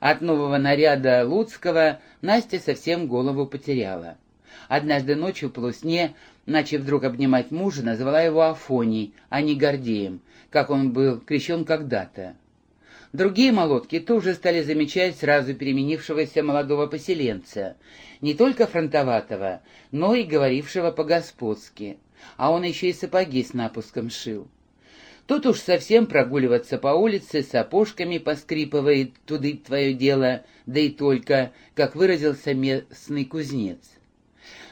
От нового наряда Луцкого Настя совсем голову потеряла. Однажды ночью полусне, начав вдруг обнимать мужа, назвала его Афоний, а не Гордеем, как он был крещен когда-то. Другие молотки тоже стали замечать сразу переменившегося молодого поселенца, не только фронтоватого, но и говорившего по-господски, а он еще и сапоги с напуском шил. Тут уж совсем прогуливаться по улице, сапожками поскрипывает туды твое дело, да и только, как выразился местный кузнец.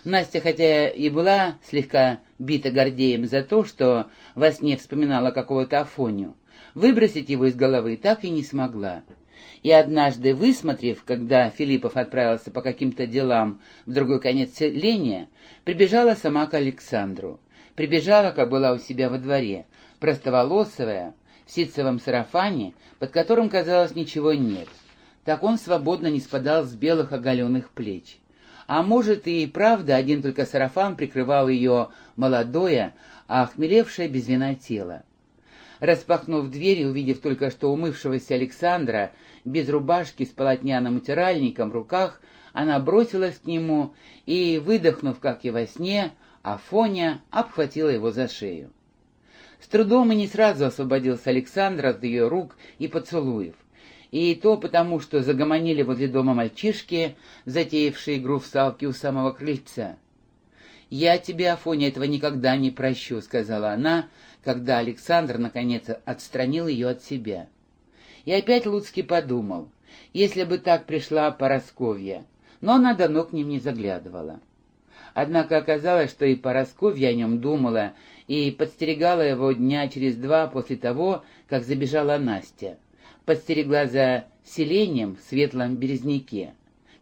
Настя, хотя и была слегка бита Гордеем за то, что во сне вспоминала какого-то Афоню, выбросить его из головы так и не смогла. И однажды, высмотрев, когда Филиппов отправился по каким-то делам в другой конец селения, прибежала сама к Александру. Прибежала, как была у себя во дворе, простоволосовая, в ситцевом сарафане, под которым, казалось, ничего нет. Так он свободно не спадал с белых оголенных плеч. А может, и правда, один только сарафан прикрывал ее молодое, а охмелевшее без вина тело. Распахнув дверь и увидев только что умывшегося Александра, без рубашки с полотняным утиральником в руках, она бросилась к нему и, выдохнув, как и во сне, Афоня обхватила его за шею. С трудом и не сразу освободился Александр от ее рук и поцелуев. И то потому, что загомонили возле дома мальчишки, затеявшие игру в салки у самого крыльца. «Я тебе, Афоня, этого никогда не прощу», — сказала она, когда Александр, наконец, отстранил ее от себя. И опять Луцкий подумал, если бы так пришла Поросковья, но она давно к ним не заглядывала. Однако оказалось, что и Поросковья о нем думала, и подстерегала его дня через два после того, как забежала Настя. Подстерегла за селением в Светлом Березняке.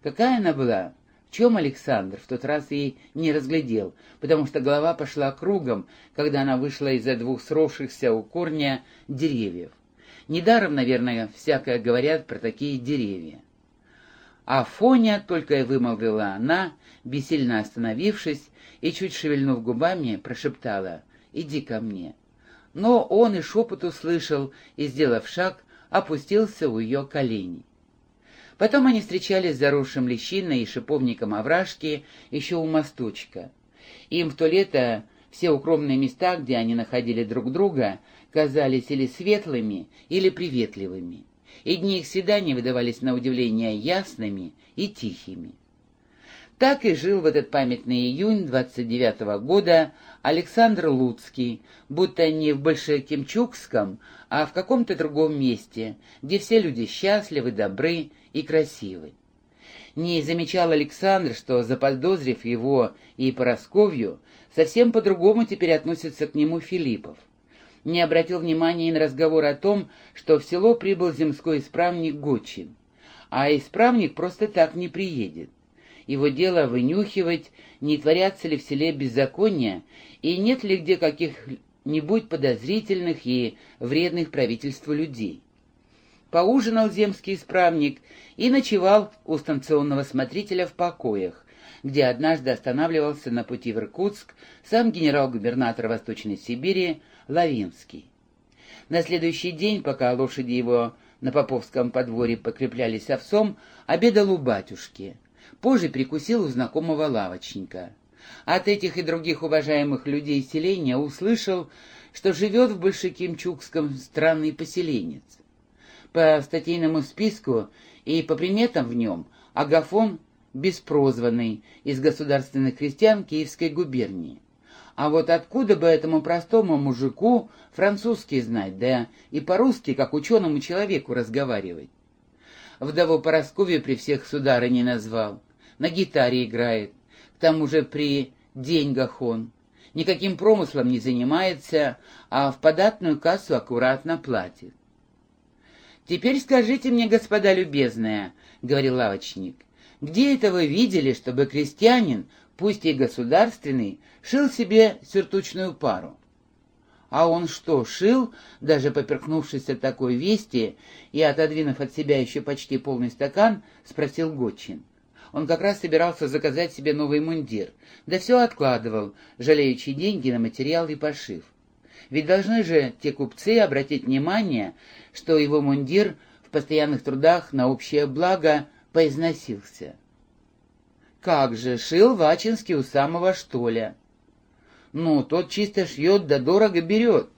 Какая она была? В чем Александр в тот раз и не разглядел, потому что голова пошла кругом, когда она вышла из-за двух сросшихся у корня деревьев. Недаром, наверное, всякое говорят про такие деревья. А только и вымолвила она, бессильно остановившись, и, чуть шевельнув губами, прошептала — иди ко мне». Но он и шепот услышал, и, сделав шаг, опустился у ее коленей. Потом они встречались с заросшим лещиной и шиповником овражки еще у мосточка. Им в то лето все укромные места, где они находили друг друга, казались или светлыми, или приветливыми, и дни их свиданий выдавались на удивление ясными и тихими. Так и жил в этот памятный июнь 29 -го года Александр Луцкий, будто не в Большекимчукском, а в каком-то другом месте, где все люди счастливы, добры и красивы. Не замечал Александр, что, заподозрив его и Поросковью, совсем по-другому теперь относится к нему Филиппов. Не обратил внимания и на разговор о том, что в село прибыл земской исправник Гочин. А исправник просто так не приедет его дело вынюхивать, не творятся ли в селе беззакония, и нет ли где каких-нибудь подозрительных и вредных правительству людей. Поужинал земский исправник и ночевал у станционного смотрителя в покоях, где однажды останавливался на пути в Иркутск сам генерал-губернатор Восточной Сибири Лавинский. На следующий день, пока лошади его на Поповском подворье покреплялись овсом, обедал у батюшки. Позже прикусил у знакомого лавочника. От этих и других уважаемых людей селения услышал, что живет в Большекимчукском странный поселенец. По статейному списку и по приметам в нем Агафон беспрозванный из государственных крестьян Киевской губернии. А вот откуда бы этому простому мужику французский знать, да и по-русски, как ученому человеку, разговаривать? Вдову Поросковью при всех судары не назвал. На гитаре играет. К тому же при деньгах он. Никаким промыслом не занимается, а в податную кассу аккуратно платит. «Теперь скажите мне, господа любезная», — говорил лавочник, — «где это вы видели, чтобы крестьянин, пусть и государственный, шил себе сюртучную пару?» А он что, шил, даже поперкнувшись от такой вести и отодвинув от себя еще почти полный стакан, спросил Гочин. Он как раз собирался заказать себе новый мундир, да все откладывал, жалеючи деньги на материал и пошив. Ведь должны же те купцы обратить внимание, что его мундир в постоянных трудах на общее благо поизносился. Как же, шил Вачинский у самого Штоля. Ну, тот чисто шьет да дорого берет.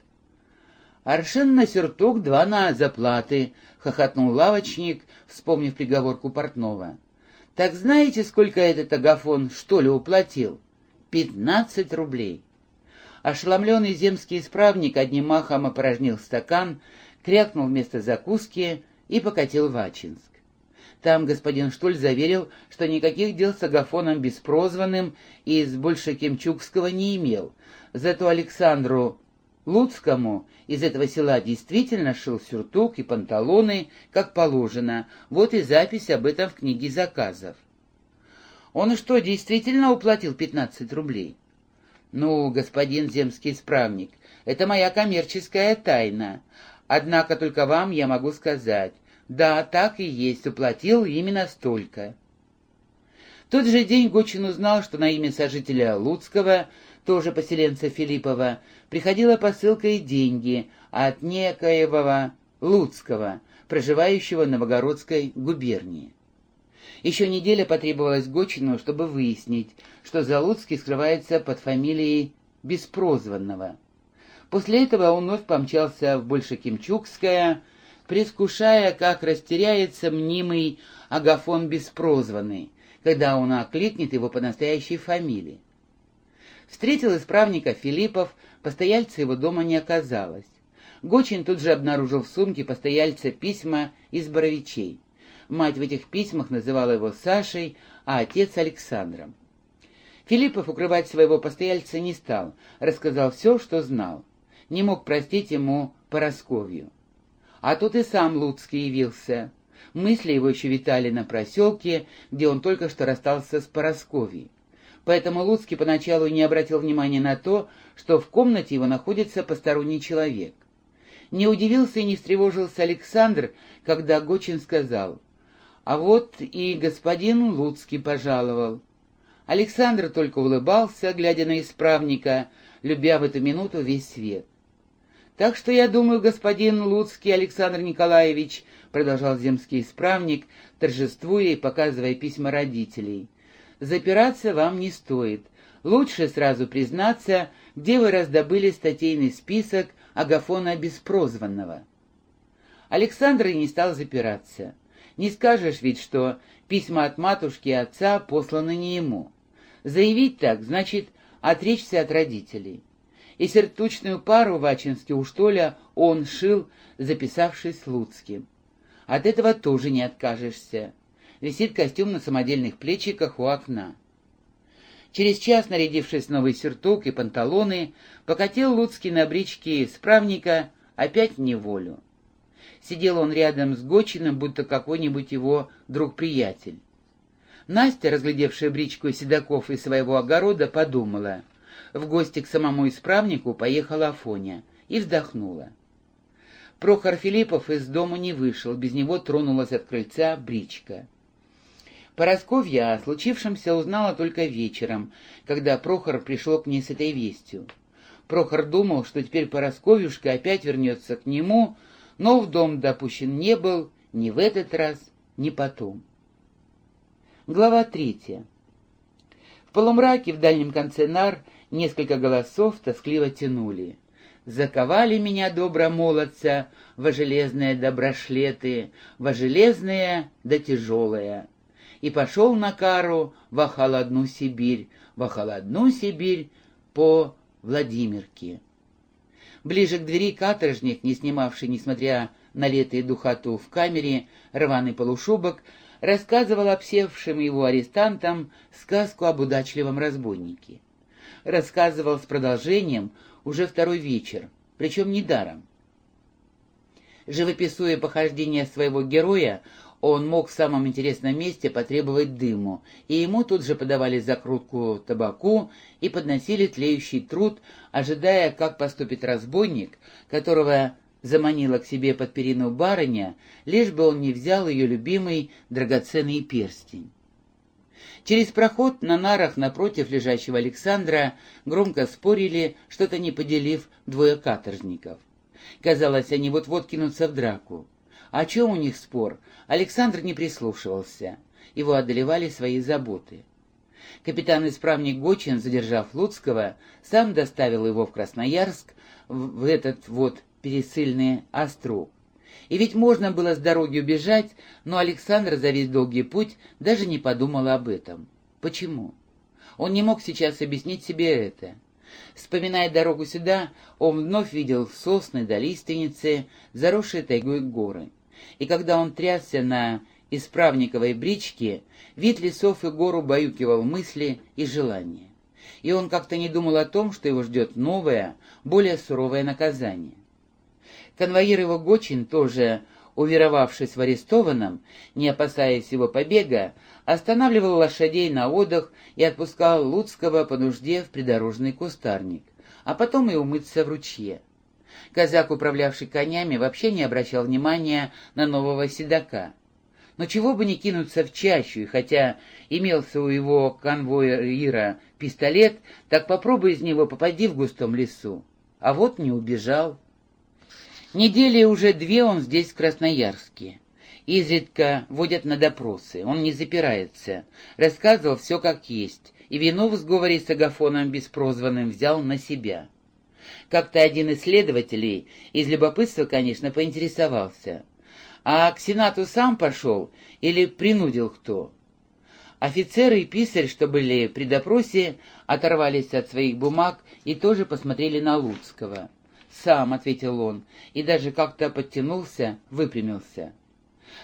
Аршин на сюртук два на заплаты, — хохотнул лавочник, вспомнив приговорку портного. Так знаете, сколько этот агафон, что ли, уплатил? Пятнадцать рублей. Ошеломленный земский исправник одним махом опорожнил стакан, крякнул вместо закуски и покатил в Ачинск. Там господин Штоль заверил, что никаких дел с Агафоном Беспрозванным из Большекемчугского не имел. Зато Александру Луцкому из этого села действительно шил сюртук и панталоны, как положено. Вот и запись об этом в книге заказов. Он что, действительно уплатил 15 рублей? Ну, господин земский исправник, это моя коммерческая тайна. Однако только вам я могу сказать. Да, так и есть, уплатил именно столько. В тот же день Гочин узнал, что на имя сожителя Луцкого тоже поселенца Филиппова, приходила посылка и деньги от некоего Луцкого, проживающего в Новогородской губернии. Еще неделя потребовалась Гочину, чтобы выяснить, что Залуцкий скрывается под фамилией Беспрозванного. После этого он вновь помчался в Большекимчукское, предвкушая, как растеряется мнимый Агафон Беспрозванный, когда он окликнет его по настоящей фамилии. Встретил исправника Филиппов, постояльца его дома не оказалось. Гочин тут же обнаружил в сумке постояльца письма из Боровичей. Мать в этих письмах называла его Сашей, а отец Александром. Филиппов укрывать своего постояльца не стал, рассказал все, что знал. Не мог простить ему Поросковью. А тут и сам Луцкий явился. Мысли его еще витали на проселке, где он только что расстался с Поросковьей поэтому Луцкий поначалу не обратил внимания на то, что в комнате его находится посторонний человек. Не удивился и не встревожился Александр, когда Гочин сказал, «А вот и господин Луцкий пожаловал». Александр только улыбался, глядя на исправника, любя в эту минуту весь свет. «Так что я думаю, господин Луцкий Александр Николаевич», продолжал земский исправник, торжествуя и показывая письма родителей, запираться вам не стоит. Лучше сразу признаться, где вы раздобыли статейный список Агафона Беспрозванного. Александр и не стал запираться. Не скажешь ведь, что письма от матушки и отца посланы не ему. Заявить так, значит, отречься от родителей. И сертучную пару в Ачинске у Штоля он шил, записавшись Луцким. От этого тоже не откажешься висит костюм на самодельных плечиках у окна. Через час, нарядившись в новый сюртук и панталоны, покатил Луцкий на бричке исправника опять в неволю. Сидел он рядом с Гочиным, будто какой-нибудь его друг-приятель. Настя, разглядевшая бричку седаков из своего огорода, подумала. В гости к самому исправнику поехала Афоня и вздохнула. Прохор Филиппов из дома не вышел, без него тронулась от крыльца бричка. Поросковья о случившемся узнала только вечером, когда Прохор пришел к ней с этой вестью. Прохор думал, что теперь Поросковьюшка опять вернется к нему, но в дом допущен не был ни в этот раз, ни потом. Глава третья. В полумраке в дальнем конце нар несколько голосов тоскливо тянули. «Заковали меня, добро молодца, во железные доброшлеты, во железные да тяжелые» и пошел на кару во холодну Сибирь, во холодну Сибирь по Владимирке. Ближе к двери каторжник, не снимавший, несмотря на лето духоту, в камере рваный полушубок, рассказывал обсевшим его арестантам сказку об удачливом разбойнике. Рассказывал с продолжением уже второй вечер, причем недаром. Живописуя похождения своего героя, он мог в самом интересном месте потребовать дыму, и ему тут же подавали закрутку табаку и подносили тлеющий труд, ожидая, как поступит разбойник, которого заманила к себе под перину барыня, лишь бы он не взял ее любимый драгоценный перстень. Через проход на нарах напротив лежащего Александра громко спорили, что-то не поделив двое каторжников. Казалось, они вот-вот кинутся в драку. О чем у них спор, Александр не прислушивался. Его одолевали свои заботы. Капитан-исправник Гочин, задержав Луцкого, сам доставил его в Красноярск, в этот вот пересыльный остров. И ведь можно было с дороги убежать, но Александр за весь долгий путь даже не подумал об этом. Почему? Он не мог сейчас объяснить себе это. Вспоминая дорогу сюда, он вновь видел сосны до лиственницы, заросшие тайгой горы. И когда он трясся на исправниковой бричке, вид лесов и гор убаюкивал мысли и желания. И он как-то не думал о том, что его ждет новое, более суровое наказание. Конвоир его Гочин, тоже уверовавшись в арестованном, не опасаясь его побега, останавливал лошадей на отдых и отпускал Луцкого по нужде в придорожный кустарник, а потом и умыться в ручье. Казак, управлявший конями, вообще не обращал внимания на нового седока. Но чего бы не кинуться в чащу, и хотя имелся у его конвоира пистолет, так попробуй из него попади в густом лесу. А вот не убежал. Недели уже две он здесь, в Красноярске. Изредка водят на допросы, он не запирается. Рассказывал все как есть, и вину в сговоре с Агафоном Беспрозванным взял на себя. Как-то один из следователей, из любопытства, конечно, поинтересовался. А к Сенату сам пошел или принудил кто? Офицеры и писарь, что были при допросе, оторвались от своих бумаг и тоже посмотрели на Луцкого. «Сам», — ответил он, и даже как-то подтянулся, выпрямился.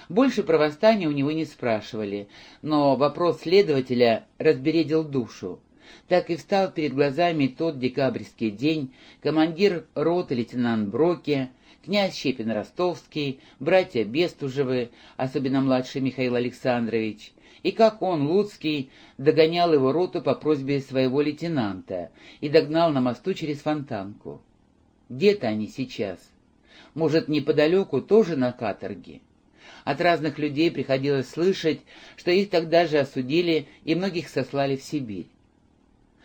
Больше про восстание у него не спрашивали, но вопрос следователя разбередил душу. Так и встал перед глазами тот декабрьский день, командир роты лейтенант Броке, князь Щепин-Ростовский, братья Бестужевы, особенно младший Михаил Александрович, и как он, Луцкий, догонял его роту по просьбе своего лейтенанта и догнал на мосту через фонтанку. Где-то они сейчас. Может, неподалеку тоже на каторге. От разных людей приходилось слышать, что их тогда же осудили и многих сослали в Сибирь.